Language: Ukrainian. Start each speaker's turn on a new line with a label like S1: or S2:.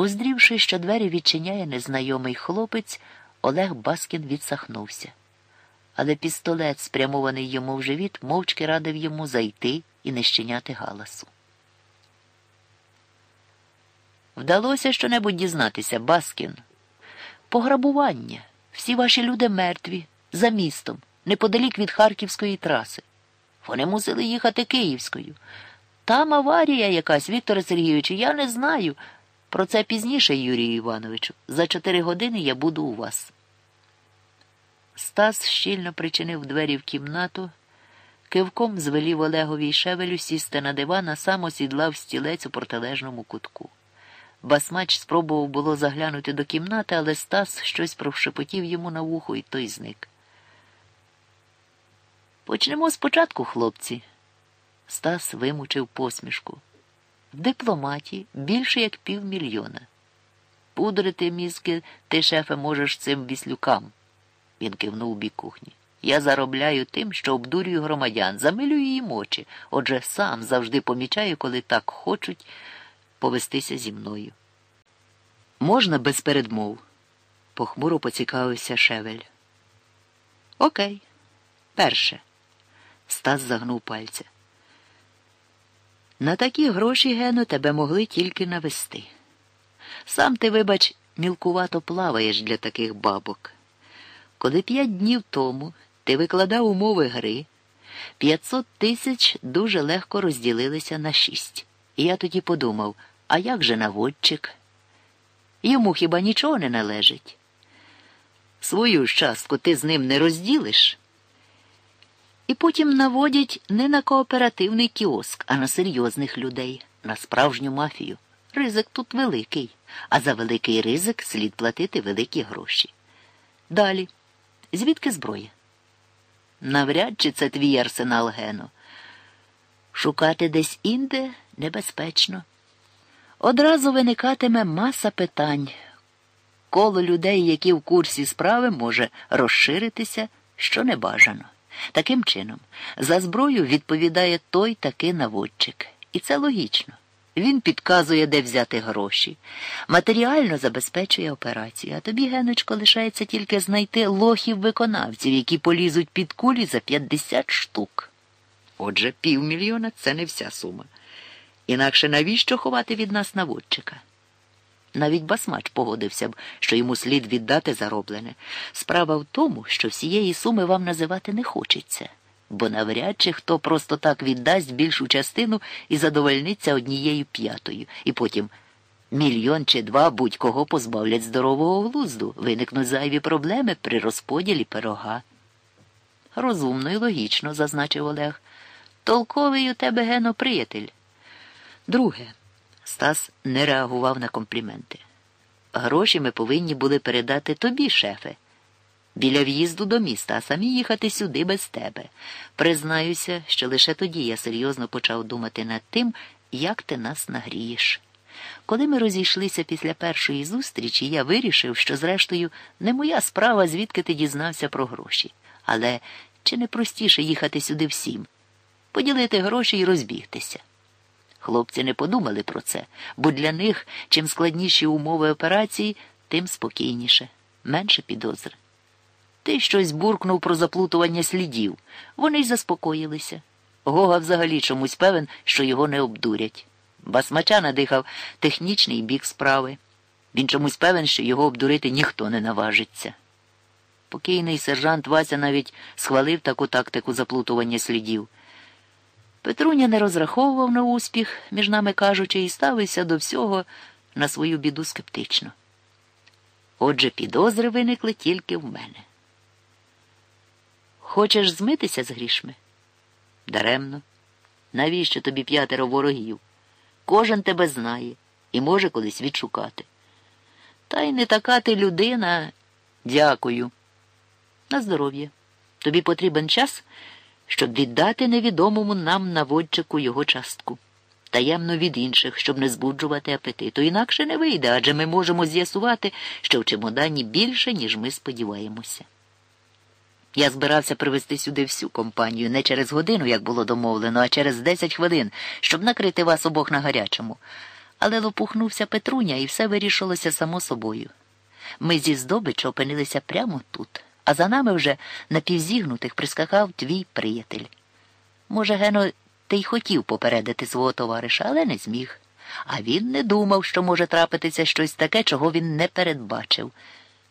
S1: Уздрівши, що двері відчиняє незнайомий хлопець, Олег Баскін відсахнувся. Але пістолет, спрямований йому в живіт, мовчки радив йому зайти і не щиняти галасу. Вдалося щонебудь дізнатися, Баскін. Пограбування. Всі ваші люди мертві, за містом, неподалік від Харківської траси. Вони мусили їхати Київською. Там аварія якась, Вікторе Сергійовичу, я не знаю. Про це пізніше, Юрію Івановичу. За чотири години я буду у вас. Стас щільно причинив двері в кімнату, кивком звелів Олегові й шевелю сісти на диван, а сам осідлав стілець у протилежному кутку. Басмач спробував було заглянути до кімнати, але Стас щось провшепотів йому на вухо, і той зник. Почнемо спочатку, хлопці. Стас вимучив посмішку. В дипломаті більше як півмільйона. Пудрити мізки ти, шефе, можеш цим віслюкам. Він кивнув у бік кухні. Я заробляю тим, що обдурюю громадян, замилюю їм очі. Отже, сам завжди помічаю, коли так хочуть повестися зі мною. Можна без передмов? похмуро поцікавився Шевель. Окей. Перше. Стас загнув пальця. На такі гроші, Гено, тебе могли тільки навести. Сам ти, вибач, мілкувато плаваєш для таких бабок. Коли п'ять днів тому ти викладав умови гри, 500 тисяч дуже легко розділилися на шість. І я тоді подумав, а як же наводчик? Йому хіба нічого не належить? Свою ж частку ти з ним не розділиш. І потім наводять не на кооперативний кіоск, а на серйозних людей, на справжню мафію. Ризик тут великий, а за великий ризик слід платити великі гроші. Далі. Звідки зброя? Навряд чи це твій арсенал Гено. Шукати десь інде небезпечно. Одразу виникатиме маса питань. Коло людей, які в курсі справи, може розширитися, що не бажано. Таким чином, за зброю відповідає той таки наводчик. І це логічно. Він підказує, де взяти гроші, матеріально забезпечує операцію, а тобі, Геночко, лишається тільки знайти лохів виконавців, які полізуть під кулі за 50 штук. Отже, півмільйона це не вся сума. Інакше навіщо ховати від нас наводчика? Навіть басмач погодився б, що йому слід віддати зароблене. Справа в тому, що всієї суми вам називати не хочеться, бо навряд чи хто просто так віддасть більшу частину і задовольниться однією п'ятою, і потім мільйон чи два будь-кого позбавлять здорового глузду, виникнуть зайві проблеми при розподілі пирога. Розумно і логічно, зазначив Олег. Толковий у тебе гено приятель. Друге. Стас не реагував на компліменти. Гроші ми повинні були передати тобі, шефе, біля в'їзду до міста, а самі їхати сюди без тебе. Признаюся, що лише тоді я серйозно почав думати над тим, як ти нас нагрієш. Коли ми розійшлися після першої зустрічі, я вирішив, що, зрештою, не моя справа, звідки ти дізнався про гроші. Але чи не простіше їхати сюди всім, поділити гроші і розбігтися? Хлопці не подумали про це, бо для них чим складніші умови операції, тим спокійніше, менше підозри. Ти щось буркнув про заплутування слідів. Вони й заспокоїлися. Гога взагалі чомусь певен, що його не обдурять. Басмача надихав технічний бік справи. Він чомусь певен, що його обдурити ніхто не наважиться. Покійний сержант Вася навіть схвалив таку тактику заплутування слідів. Петруня не розраховував на успіх, між нами кажучи, і ставився до всього на свою біду скептично. Отже, підозри виникли тільки в мене. Хочеш змитися з грішми? Даремно. Навіщо тобі п'ятеро ворогів? Кожен тебе знає і може колись відшукати. Та й не така ти людина. Дякую. На здоров'я. Тобі потрібен час щоб віддати невідомому нам наводчику його частку, таємно від інших, щоб не збуджувати апетиту. Інакше не вийде, адже ми можемо з'ясувати, що в чемодані більше, ніж ми сподіваємося. Я збирався привезти сюди всю компанію не через годину, як було домовлено, а через десять хвилин, щоб накрити вас обох на гарячому. Але лопухнувся Петруня і все вирішилося само собою. Ми зі здобич опинилися прямо тут, а за нами вже напівзігнутих прискакав твій приятель. Може, Гено, ти й хотів попередити свого товариша, але не зміг. А він не думав, що може трапитися щось таке, чого він не передбачив.